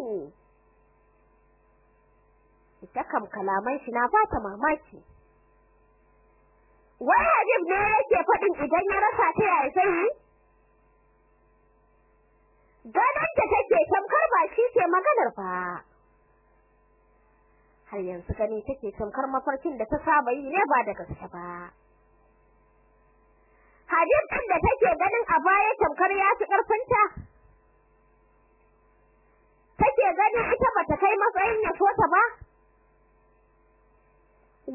ne ita kam kalaman shi na bata mamaki. Wai Habib ne yake faɗin idan ya rasa ta yaya sai yi? Ganin da take tamkar ba shi ke maganar ba. Har yanzu gani take tamkar mafarkin da ta saba yi ne ba da gaske ba. Hajjin ɗin da take ganin a baya tamkar ya fi ƙarfinta. Take ganin ita bata kai matsayin ya so ta ba?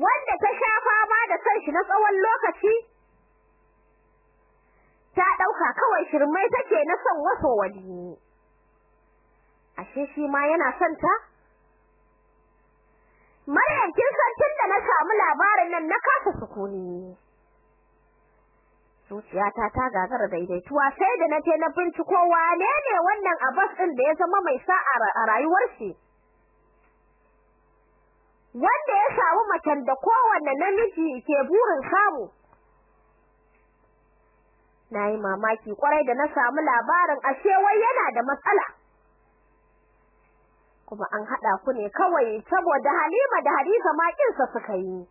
Wanda ta sha fama da kanshi na tsawon lokaci ta ɗauka kawai shirmai take na son waso wani ashe shi ma yana son ta? Maryam kin san tunda na samu labarin nan na kasa sukuni. Zuciyata ta gagara daidaituwa sai da na je na binciko wane ne wannan Abbas din da ya zama mai sa'a a rayuwar shi. Wanda ya samu macen da kowanne namiji ke burin samu. Nayi mamaki ƙwarai da na samu labarin ashe wai yana da matsala. Kuma an hada ku ne kawai saboda Halima da Hadiza ma kinsa suka yi.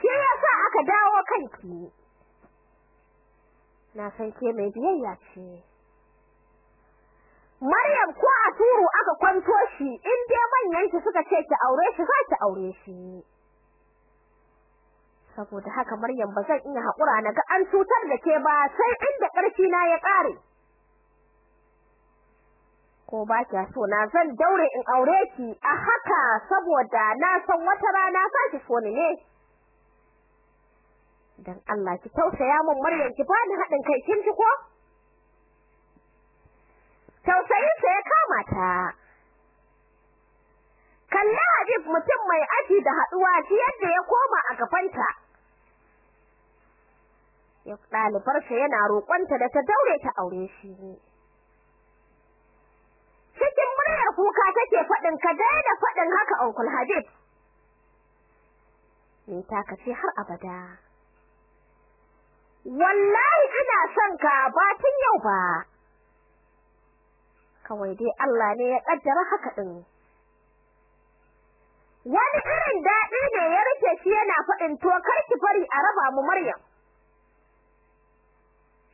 Shi yasa aka dawo kanki na san ke mai biyayya ce. Maryam ko a turu aka kwanto shi in dai manyan shi suka ce ki aure shi za ki aure shi. Saboda haka Maryam ba zan iya hakura na ga an cutar da ke ba sai inda ƙarfi na ya ƙare. Ko ba kya so na zan daure in aure ki a haka saboda na san wata rana za ki so ne. Dan Allah ki tausaya mun Maryam ki bani haɗin kai kin ji ko? Tausayi sai ya kama ta. Kalla Habib mutum mai aji da haɗuwa ji yadda ya koma a gabanta. Ya ɗalibarsa yana roƙonta da ta daure ta aure shi. Cikin muryar kuka take faɗin ka daina faɗin haka Uncle Habib. Ni ta kace har abada. Wallahi ina son ka ba tun yau ba. Kawai dai Allah ne ya kaddara haka din wani irin daɗi ne ya riƙe shi yana faɗin to kar ki fari a raba mu Maryam.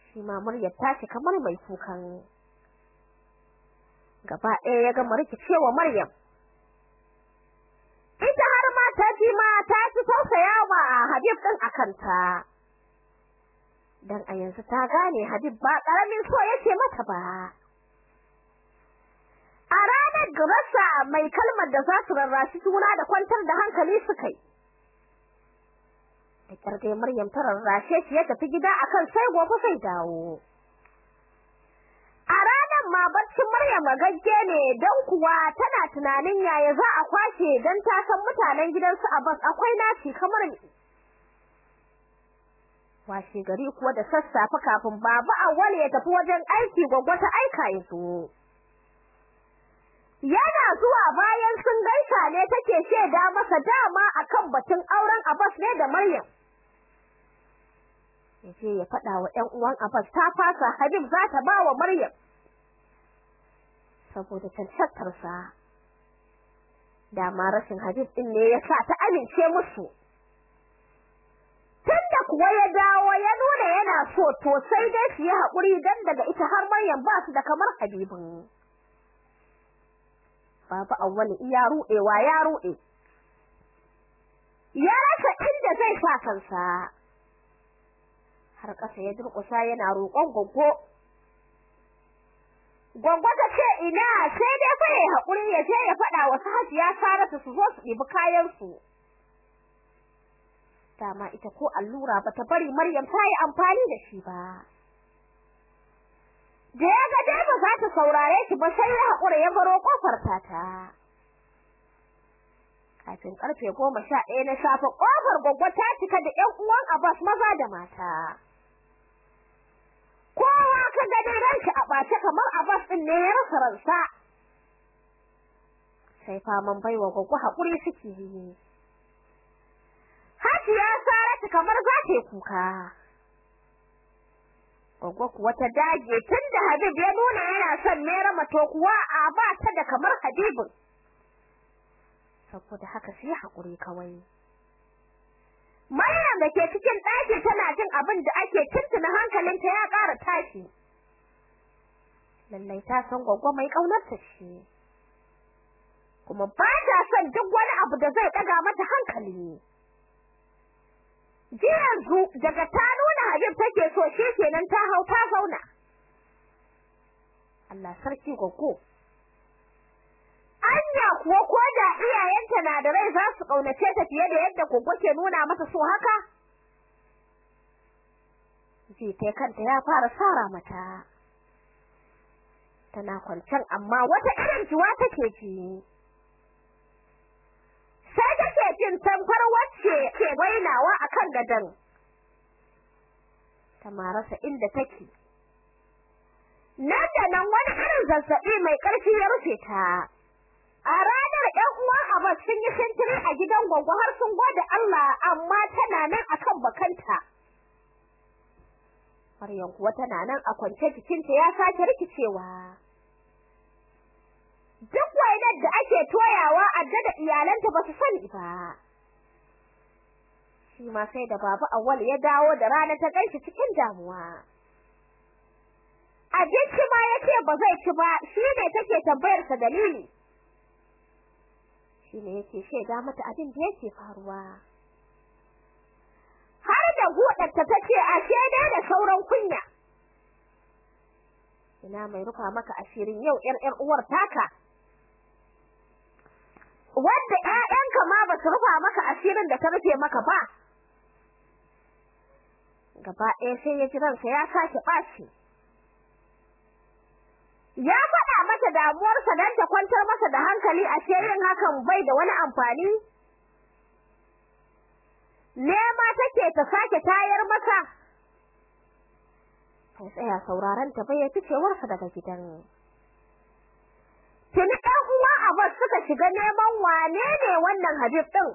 Shi ma Maryam ta shi kamar mai kukan. Gaba ɗaya ya gama rikicewa Maryam. Ita har ma ta ji ma ta fi tausaya wa Habib din akanta dan a yanzu ta gane Habib ba ƙaramin so yake mata ba a ranar gabasa mai kalmar da za su rarrashi juna da kwantar da hankali suka yi da ƙyar Maryam ta rarrashe shi ya tafi gida akan sai gobe sai dawo. A ranar ma baccin Maryam gagge ne dan kuwa tana tunanin yaya za a kwashe dan ta san mutanen gidansu Abbas akwai naci kamar ni. Washe gari kuwa da sassafe kafin baba Awwal ya tafi wajen aiki gwaggwa ta aika ya zo. Yana zuwa bayan sun gaisa ne take sheda masa dama akan batun auren Abbas ne da Maryam. Yace ya faɗa wa ƴan uwan Abbas ta fasa Habib za ta ba wa Maryam. Saboda tantattar sa dama rashin Habib din ne yasa ta amince musu. Tunda kuwa ya ya so to sai dai su yi haƙuri dan daga ita har Maryam ba su da kamar Habibin Baba Awwal iya ruɗewa ya ruɗe. Ya rasa inda zai sa kansa. Har ƙasa ya durƙusa yana roƙon goggo. Goggo ta ce ina? Sai dai fa yayi haƙuri ya je ya faɗa wa Hajiya Saratu su zo su ɗibi kayan su dama ita ko allura bata bari Maryam ta yi amfani da shi ba. Da ya ga dai ba za ta saurare shi ba sai ya haƙura ya baro ƙofar tata kafin ƙarfe goma sha ɗaya na safe ƙofar gwaggwa ta cika da ƴan uwan Abbas maza da mata. Kowa ka gani ranshi a ɓace kamar Abbas ɗin ne ya rasa ransa. Sai faman baiwa gwaggwa haƙuri suke yi. Kamar za ta kuka. Goggo kuwa ta dage tunda Habib ya nuna yana son Naira mato kuwa a ba ta da kamar Habibin. saboda haka sai haƙuri kawai. Maryam da ke cikin ɗaki tana jin abin da ake tuntuna hankalinta ya ƙara tashi. Lallai ta san gwaggwa mai ƙaunarta ce. Kuma ba ta son duk wani abu da zai ɗaga mata hankali. Yanzu daga ta nuna Habib take so shi kenan ta hau ta zauna. Allah sarki goggo anya kuwa ko da iyayenta na da rai za su kaunace ta fiye da yadda goggo ke nuna mata so haka? Ji ta kanta ya fara sara mata. Tana kwancan amma wata irin juwa take ji. Take jin tamfar wacce ke wainawa akan gadon. Ta marasa inda take. Nan da nan wani irin zazzaɓi mai ƙarfi ya rufe ta. A ranar ƴan uwan Abbas sun yi sintiri a gidan gwaggo har sun gode Allah amma tana nan akan bakanta. Maryam kuwa tana nan a kwance jikinta ya sake rikicewa. Duk wainar da ake toyawa adda da iyalanta ba su sani ba. Shi ma sai da babu awwal ya dawo da rana ta gan shi cikin damuwa. Abinci ma ya ce ba zai ci ba shi ne take tambayar sa dalili. Shi ne yake shaida mata abin da yake faruwa. Har da gudarta tace ashe dai da sauran kunya. Ina mai rufa maka asirin yau yar yar uwar taka. Wanda ƴaƴanka ma ba su rufa maka asirin da ta rufe maka ba. Gaba ɗaya sai ya ji ransa ya sake ɓaci. Ya faɗa mata damuwarsa don ta kwantar masa da hankali a yin hakan bai da wani amfani. Nema take ta sake tayar masa. Sai tsaya sauraron ta bai ya ficewarsa daga gidan. Tuni ɗan uwa Abbas suka shiga neman wane ne wannan Habib ɗin?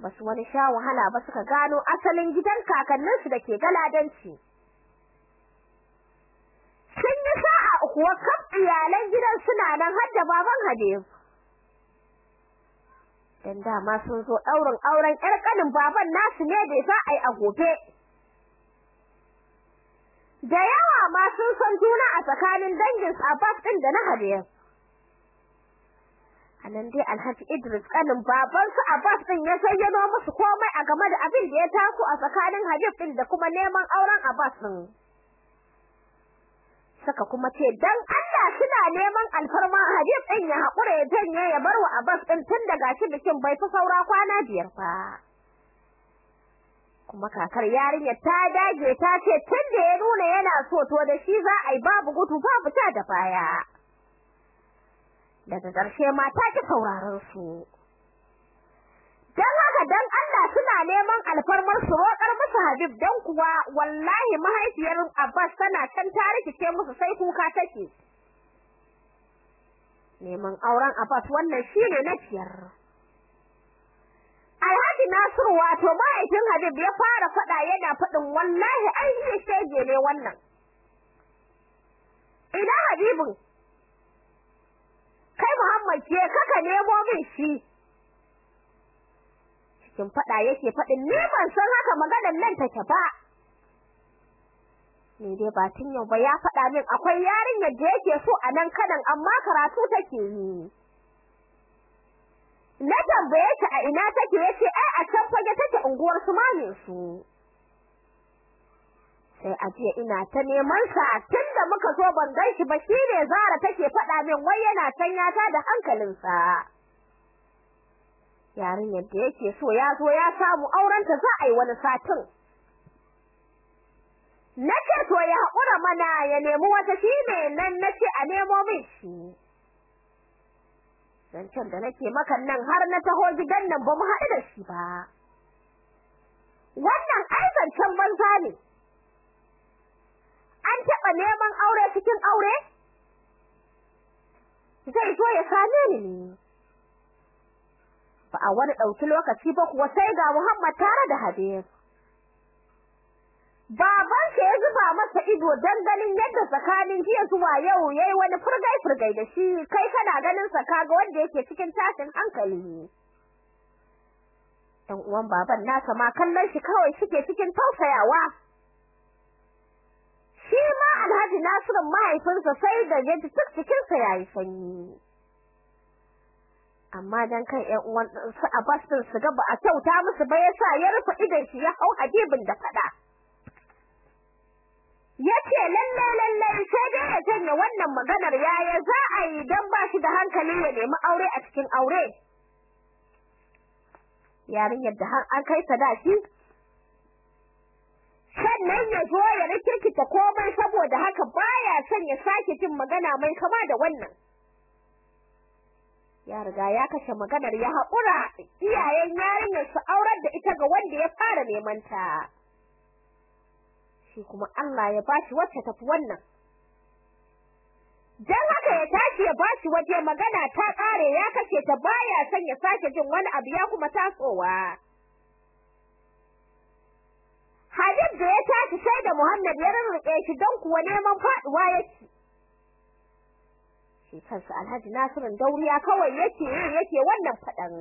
Basu wani sha wahala ba suka gano asalin gidan kakanninsu da ke galadanci. Sun yi sa'a kuwa kaf iyalan gidan suna nan har da baban Habib. Dan dama sun zo ɗaurin auren ƴar ƙanin baban nasu ne da za a yi a gobe. Da yawa ma sun san juna a tsakanin dangin Abbas ɗin da na Habib a nan dai Alhaji Idris kanin baban su Abbas din ya zayyano musu komai a game da abin da ya taso a tsakanin Habib din da kuma neman auren Abbas din saka kuma ce dan Allah suna neman alfarma Habib din ya hakura ya janye ya bar wa Abbas din tun daga shi bikin bai fi saura kwana biyar fa kuma kakar yarinyar ta dage ta ce tun da ya nuna yana so to da shi za a yi babu gudu babu ta da baya. Daga ƙarshe mata ki sauraron su. Dan haka dan Allah suna neman alfarmar su roƙar musu Habib dan kuwa wallahi mahaifiyar Abbas tana can ta rikice musu sai kuka take. Neman auren Abbas wannan shine na ciyar Alhaji Nasiru wato mahaifin Habib ya fara faɗa yana faɗin wallahi ai shi shege ne wannan. Ina Habibin kai Muhammad ke kaka nemo min shi. Cikin fada yake faɗin ni ban san haka maganar nan take ba. Ni dai ba tun yau ba ya fada min akwai yarinyar da yake so a nan kanan amma karatu take yi. Na tambaye ta a ina take ya ce ai a can fage take unguwar su mamin su. Sai a jiya ina ta neman sa tunda muka zo ban gan shi ba shine Zara take faɗa min wai yana can ya ta da hankalin sa. Yarinyar da yake so ya zo ya samu auren ta za a yi wani satin. Nace to ya haƙura mana ya nemi wata shine nan nace a nemo min shi. Zancen da nake maka nan har na taho gidan nan ba mu haɗu da shi ba. Wannan ai zancen banza ne. An taɓa neman aure cikin aure? Zai zo ya same ni ne. Ba a wani ɗauki lokaci ba kuwa sai ga Muhammad tare da Habib ya zuba masa ido dan ganin yadda tsakanin jiya zuwa yau yayi wani furgai furgai da shi. Kai kana ganin sa kaga wanda yake cikin tashin hankali dan uwan baban nasa ma kallon shi kawai suke cikin tausayawa. Shi ma Alhaji Nasiru mahaifinsa sai da yaji cikin sa yayi sanyi. Amma dan kan ƴan uwan su Abbas din su ga ba a kyauta musu ba yasa ya rufe idan shi ya hau Habibin da fada ya ce lalle lalle sai dai ya janye wannan maganar yaya za a yi dan ba shi da hankali ya nemi aure a cikin aure? Yarinyar da har an kai sadaki. Sannan ya zo ya rikirkita komai saboda haka baya son ya sake jin magana mai kama da wannan. Ya riga ya kashe maganar ya haƙura iyayen yarinyar su aurar da ita ga wanda ya fara neman ta. Shi kuma Allah ya bashi wacce tafi wannan. Dan haka ya tashi ya bashi waje magana ta kare ya kashe ta baya son ya sake jin wani abu ya kuma tasowa. Habib da ya tashi sai da Muhammad ya rurruke shi don kuwa neman faɗuwa yake. Shi kansa Alhaji Nasirin Dauriya kawai yake yake wannan fadan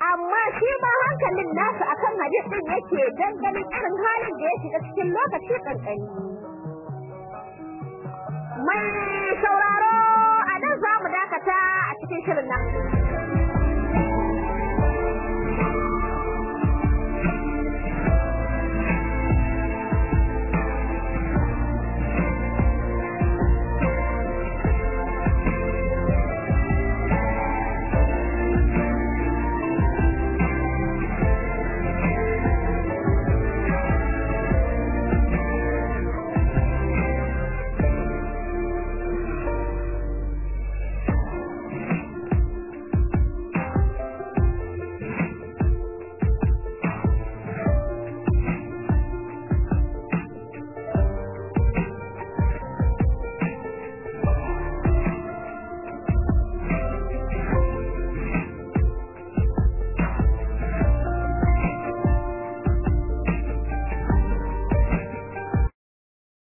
amma shi ma hankalin nasu akan Habib din yake dan ganin irin halin da ya shiga cikin lokaci kankani. Mai sauraro a nan za mu dakata a cikin shirin nan